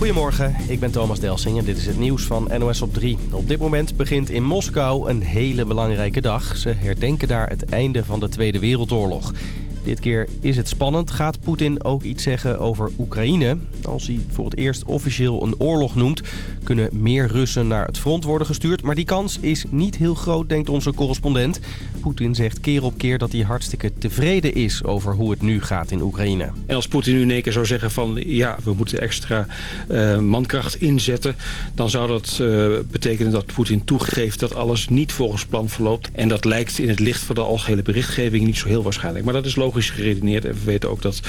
Goedemorgen, ik ben Thomas Delsing en dit is het nieuws van NOS op 3. Op dit moment begint in Moskou een hele belangrijke dag. Ze herdenken daar het einde van de Tweede Wereldoorlog. Dit keer is het spannend. Gaat Poetin ook iets zeggen over Oekraïne? Als hij voor het eerst officieel een oorlog noemt... kunnen meer Russen naar het front worden gestuurd. Maar die kans is niet heel groot, denkt onze correspondent. Poetin zegt keer op keer dat hij hartstikke tevreden is... over hoe het nu gaat in Oekraïne. En als Poetin nu in één keer zou zeggen van... ja, we moeten extra uh, mankracht inzetten... dan zou dat uh, betekenen dat Poetin toegeeft dat alles niet volgens plan verloopt. En dat lijkt in het licht van de algehele berichtgeving niet zo heel waarschijnlijk. Maar dat is logisch geredeneerd. En we weten ook dat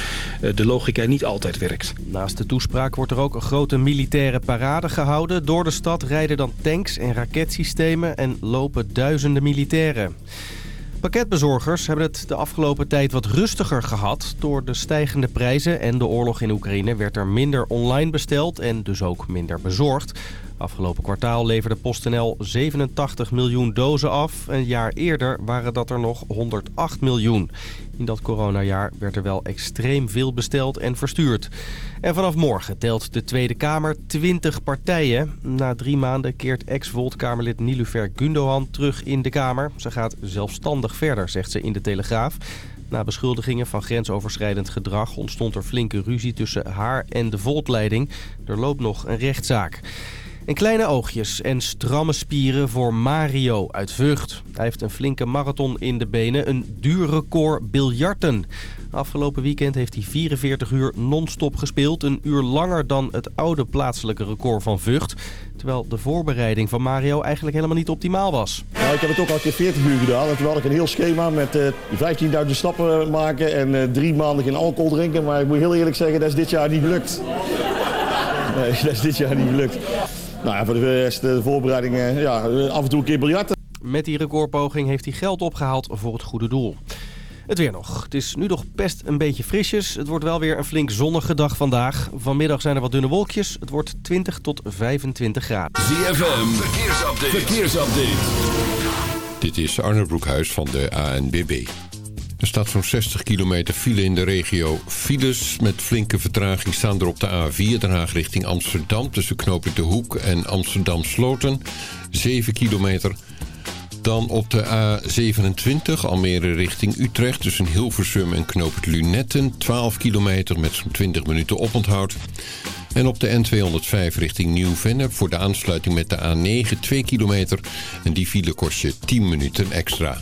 eh, de logica niet altijd werkt. Naast de toespraak wordt er ook een grote militaire parade gehouden. Door de stad rijden dan tanks en raketsystemen en lopen duizenden militairen. Pakketbezorgers hebben het de afgelopen tijd wat rustiger gehad. Door de stijgende prijzen en de oorlog in Oekraïne werd er minder online besteld en dus ook minder bezorgd. Afgelopen kwartaal leverde PostNL 87 miljoen dozen af. Een jaar eerder waren dat er nog 108 miljoen. In dat coronajaar werd er wel extreem veel besteld en verstuurd. En vanaf morgen telt de Tweede Kamer 20 partijen. Na drie maanden keert ex-Volt-Kamerlid Nilufer Gundogan terug in de Kamer. Ze gaat zelfstandig verder, zegt ze in de Telegraaf. Na beschuldigingen van grensoverschrijdend gedrag ontstond er flinke ruzie tussen haar en de Volt-leiding. Er loopt nog een rechtszaak. En kleine oogjes en stramme spieren voor Mario uit Vught. Hij heeft een flinke marathon in de benen, een duur record biljarten. Afgelopen weekend heeft hij 44 uur non-stop gespeeld. Een uur langer dan het oude plaatselijke record van Vught. Terwijl de voorbereiding van Mario eigenlijk helemaal niet optimaal was. Nou, ik heb het ook al een keer 40 uur gedaan. Had ik een heel schema met uh, 15.000 stappen maken en uh, drie maanden geen alcohol drinken. Maar ik moet heel eerlijk zeggen, dat is dit jaar niet gelukt. Nee, dat is dit jaar niet gelukt. Nou ja, voor de rest de voorbereidingen, ja, af en toe een keer biljarten. Met die recordpoging heeft hij geld opgehaald voor het goede doel. Het weer nog. Het is nu nog best een beetje frisjes. Het wordt wel weer een flink zonnige dag vandaag. Vanmiddag zijn er wat dunne wolkjes. Het wordt 20 tot 25 graden. ZFM, verkeersupdate. verkeersupdate. Dit is Arne Broekhuis van de ANBB. Er staat zo'n 60 kilometer file in de regio. Files met flinke vertraging staan er op de A4 Den Haag richting Amsterdam... tussen knooppunt De Hoek en Amsterdam-Sloten. 7 kilometer. Dan op de A27 Almere richting Utrecht... tussen Hilversum en knooppunt Lunetten. 12 kilometer met zo'n 20 minuten oponthoud. En op de N205 richting Nieuw-Vennep voor de aansluiting met de A9 2 kilometer. En die file kost je 10 minuten extra.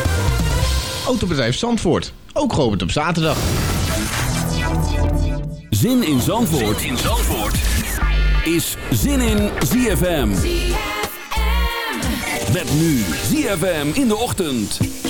Autobedrijf Zandvoort. Ook geopend op zaterdag. Zin in Zandvoort, zin in Zandvoort. is Zin in ZFM. ZFM. Met nu ZFM in de ochtend.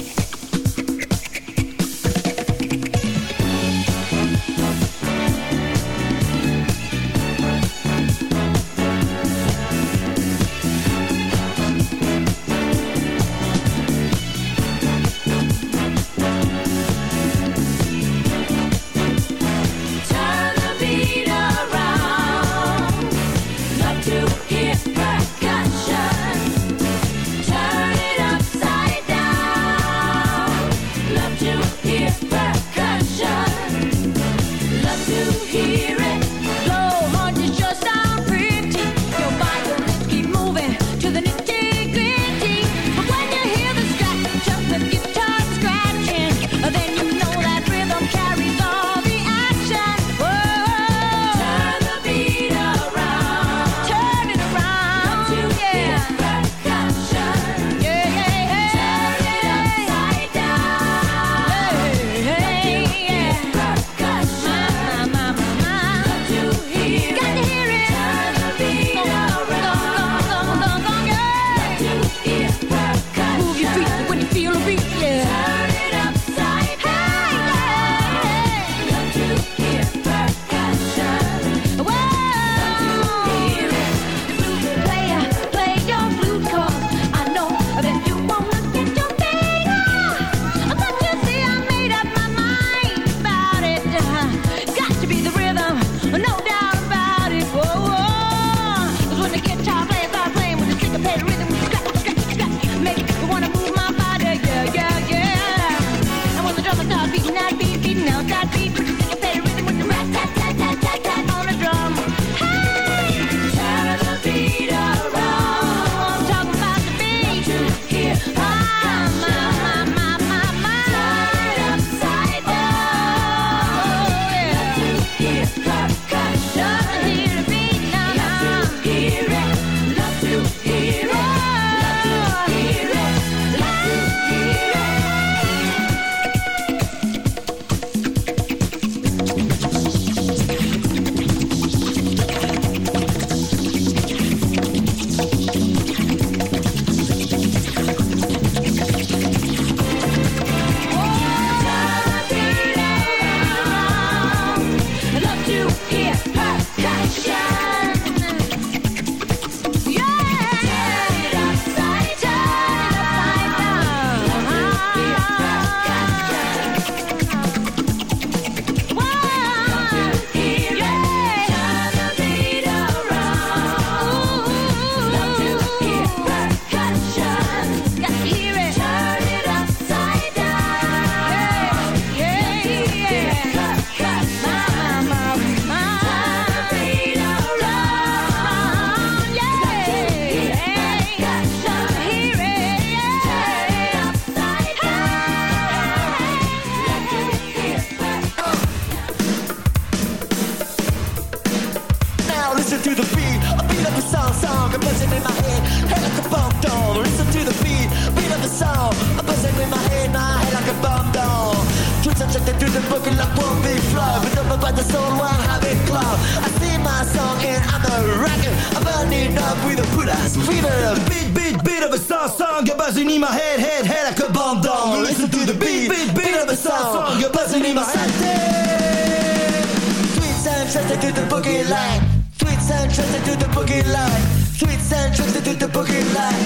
Sweet sound trusted to the boogie line. Sweet sound trusted to the boogie line.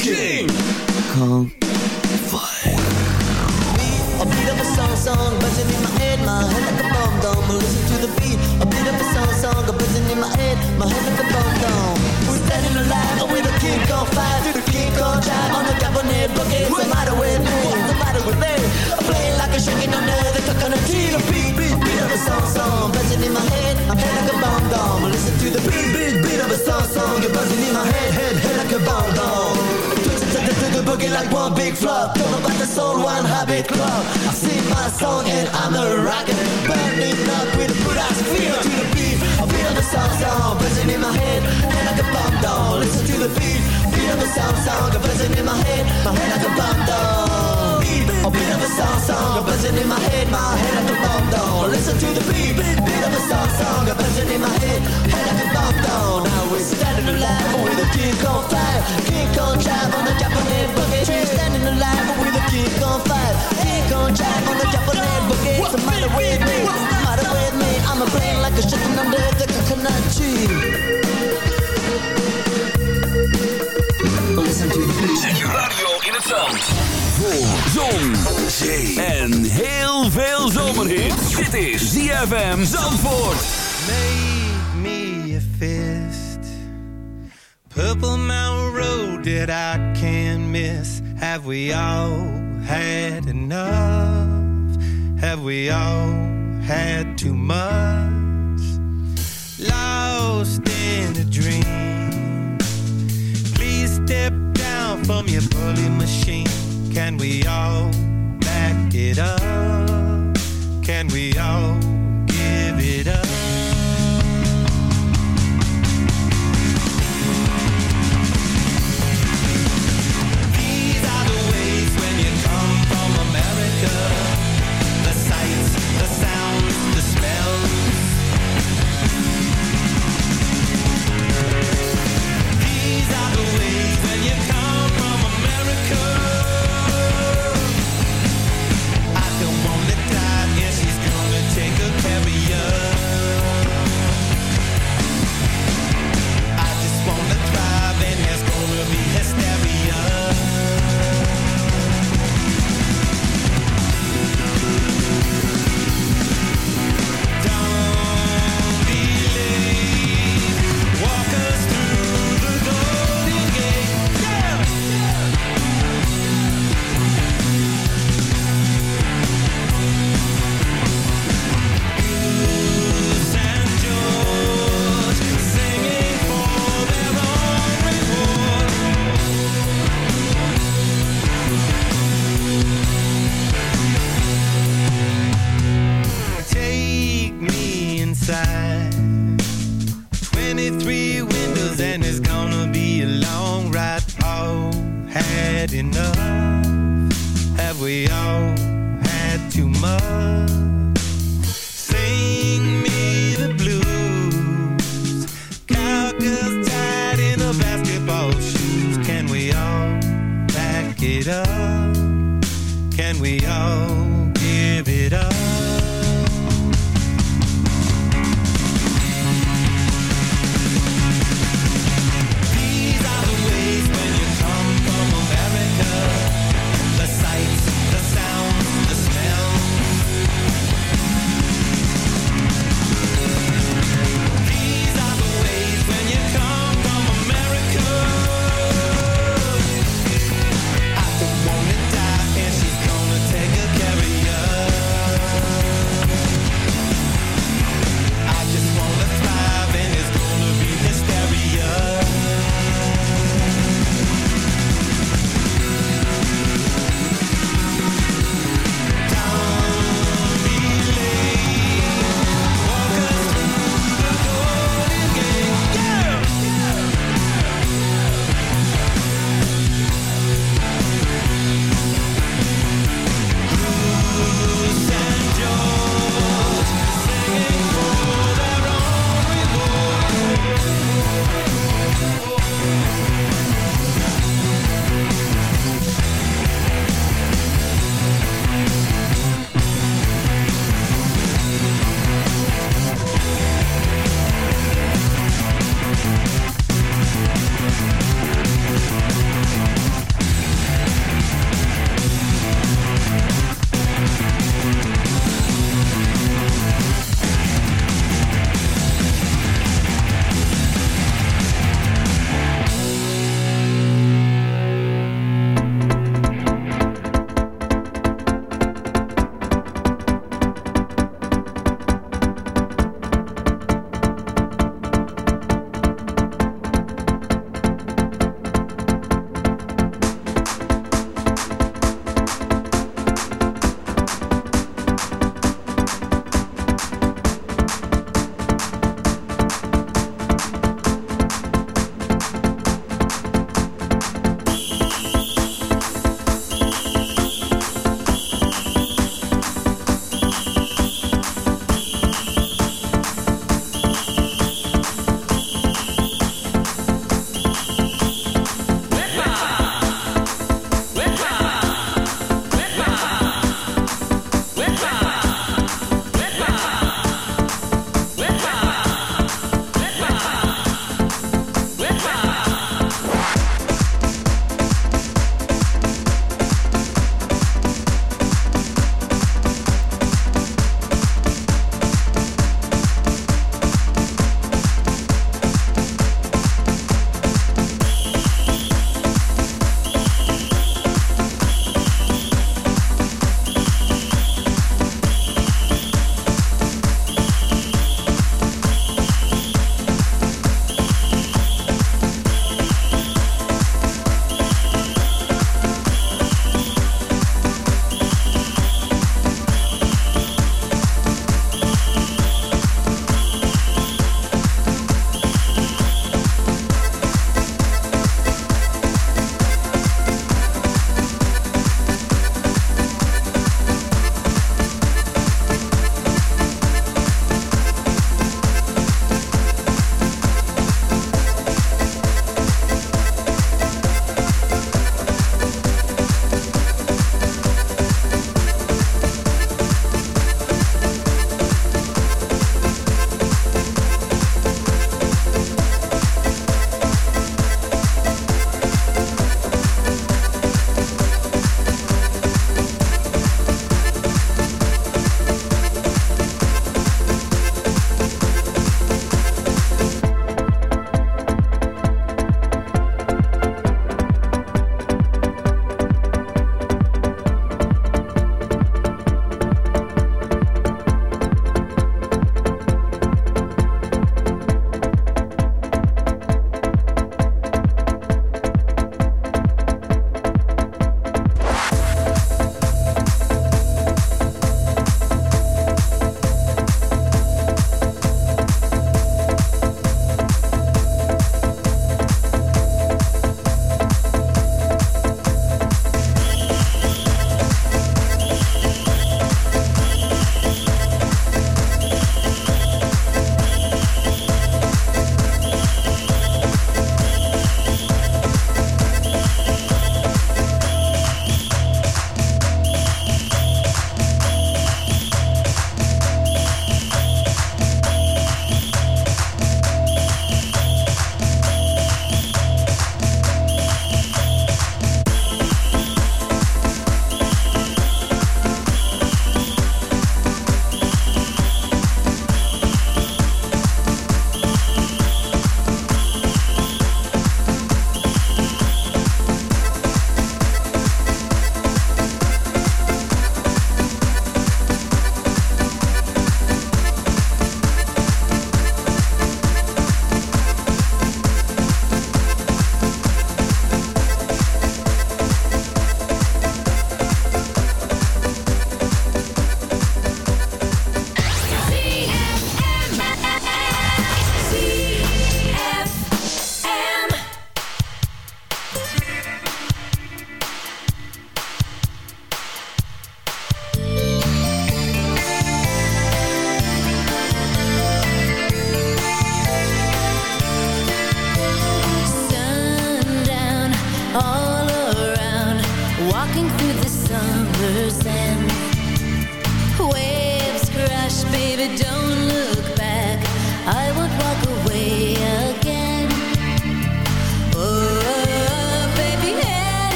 King Kong Fire. A beat of a song, song, buzzing in my head, my head like a dome. Listen to the beat, a beat of a song, song, buzzing in my head, my head like a bomb dome. We're standing alive with a king on fire, the king on drive on the cabinet boogie. What's the matter with me? What's the matter with me? I'm playing like a shaking under the coconut tree. The beat, beat, beat of a song, song, buzzing in my head, my head like a bomb dome. Listen to the beat, beat, beat of a song, song, you're buzzing in my head, head, head like a bomb dome. Twisted to the boogie like one big flop. Know about the soul, one habit club. I sing my song and I'm a rocker. Burning up with a good ass feel to the beat. I feel the song song buzzing in my head, head like a bomb down. Listen to the beat, of the song song buzzing in my head, my head like a bomb down. Beat, a beat of a song song a buzzing in my head, my head like a bomb down. Listen to the beat, beat of a song song a buzzing in my head, head like a bomb down. Now we're standing alive with a king on fire, king on drive on the Japanese boogie. We're standing alive with a king on fire, king on drive on the Japanese boogie. What's the matter with me? What's the matter with me? I'm a brain like a chicken under the coconut tree. Listen to the beat. Zet je radio in het zand. Voor zon, zee en heel veel zomerhit. Dit is ZFM Zandvoort. Make me a fist. Purple Mountain Road that I can't miss. Have we all had enough? Have we all had too much? Lost in a dream. Step down from your bully machine. Can we all back it up? Can we all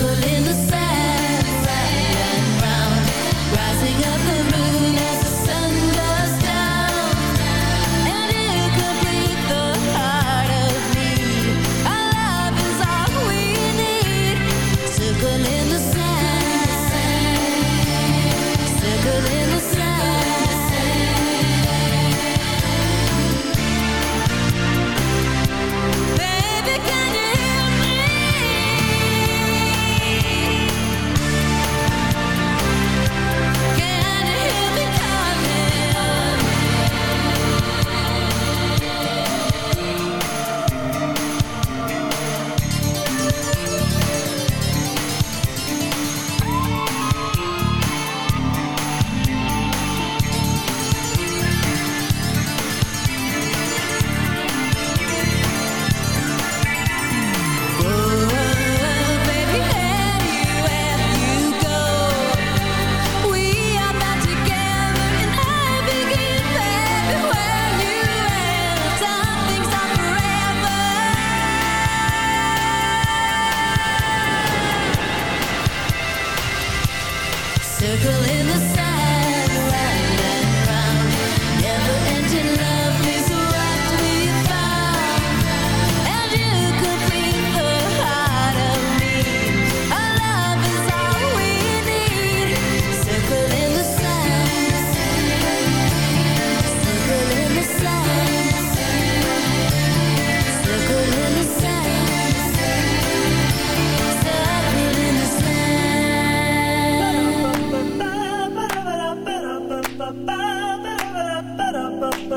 circle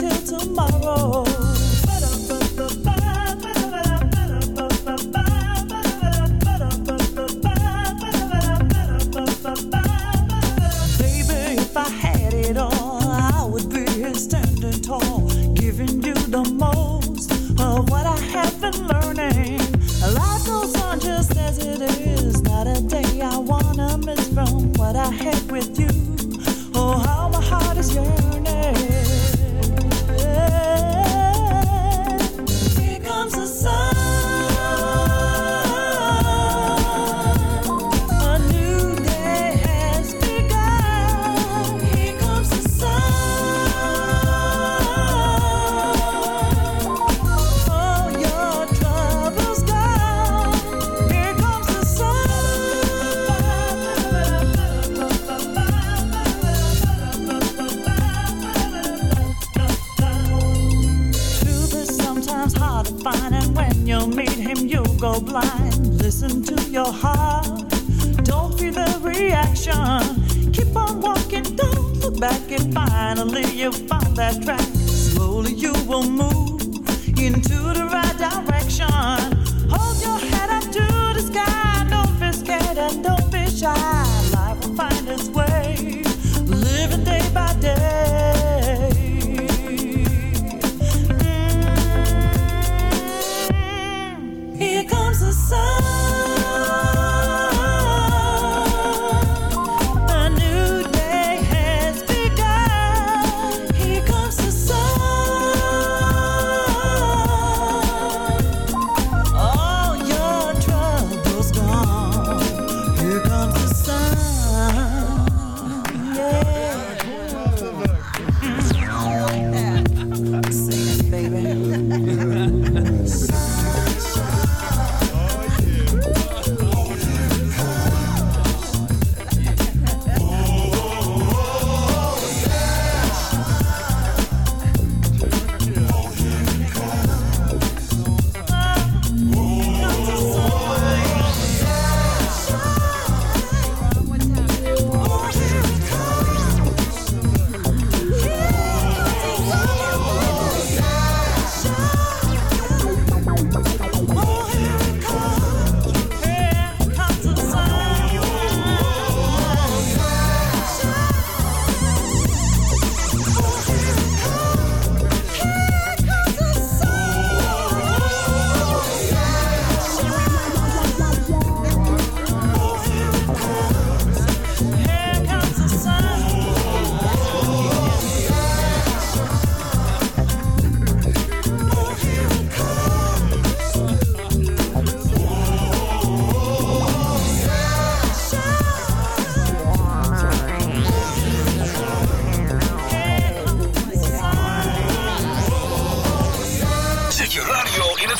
till tomorrow.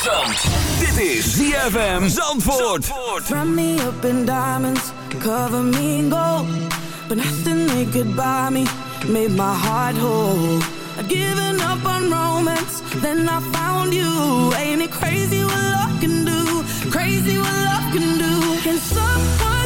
Zandvoort. Dit is ZFM Zandvoort. Zandvoort. Me up in diamonds, cover me in gold. But nothing they could buy me made my heart whole. I've given up on romance, then I found you. Ain't it crazy what love can do? Crazy what love can do. Can someone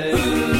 say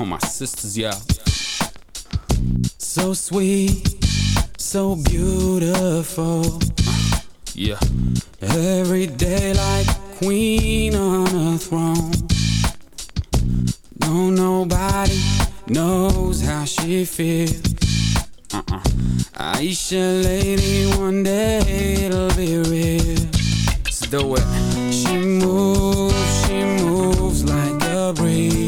All my sisters, yeah. So sweet, so beautiful. Uh, yeah. Every day like queen on a throne. No, nobody knows how she feels. Uh-uh. Aisha, lady, one day it'll be real. Let's do it. She moves, she moves like a breeze.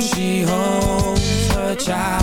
she comfort child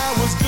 I was good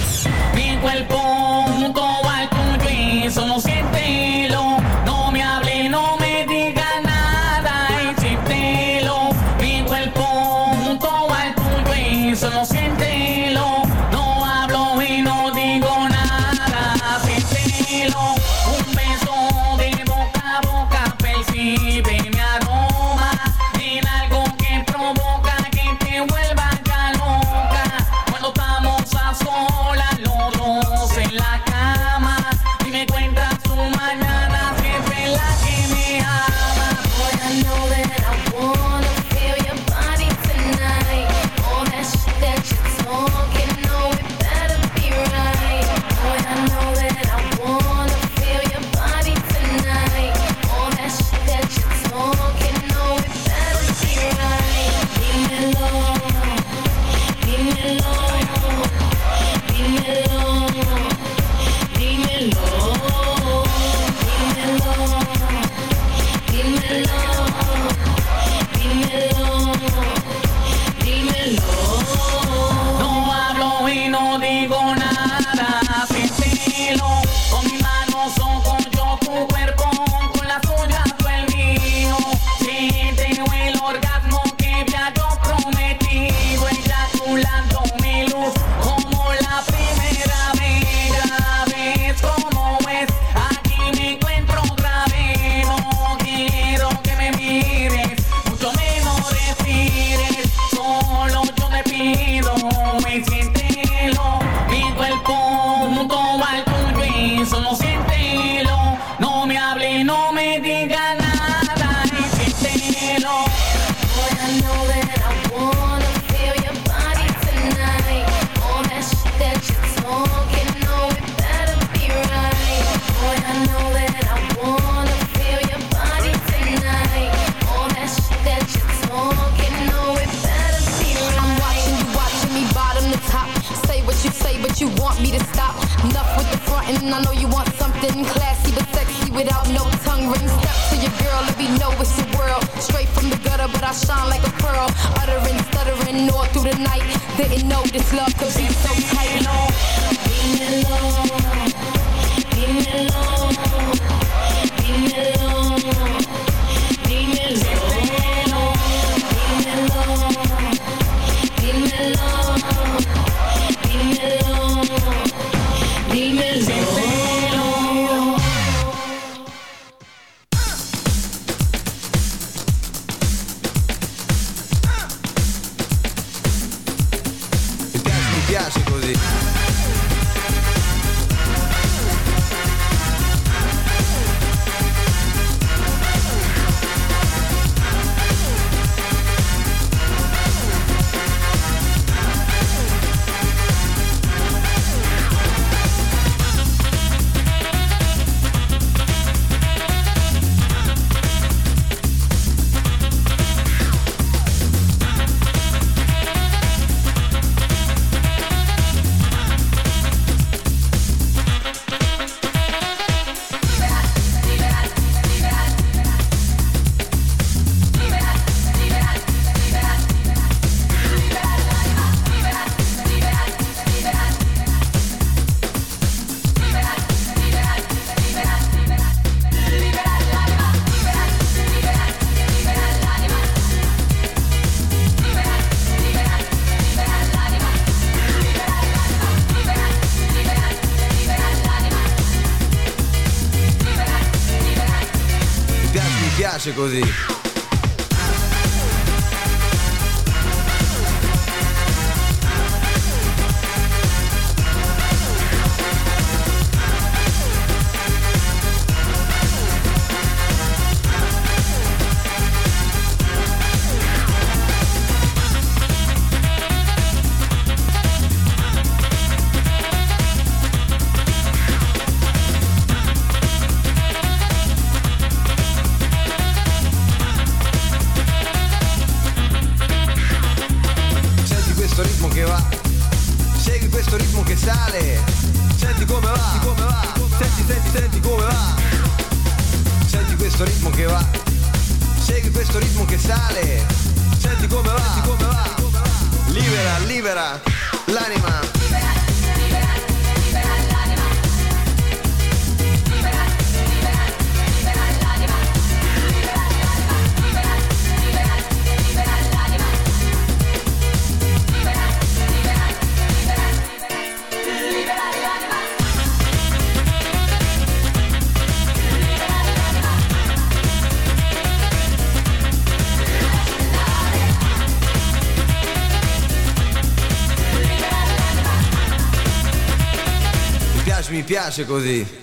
piace così.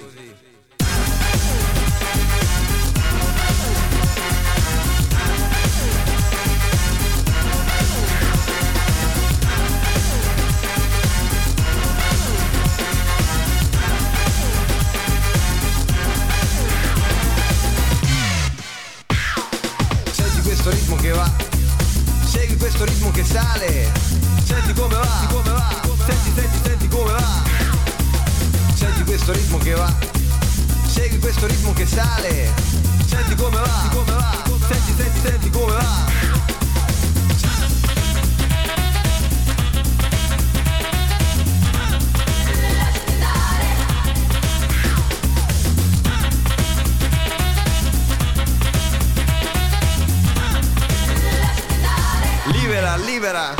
libera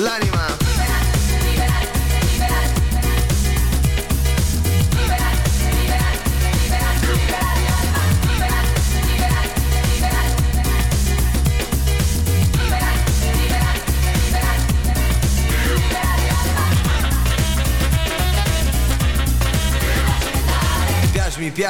l'anima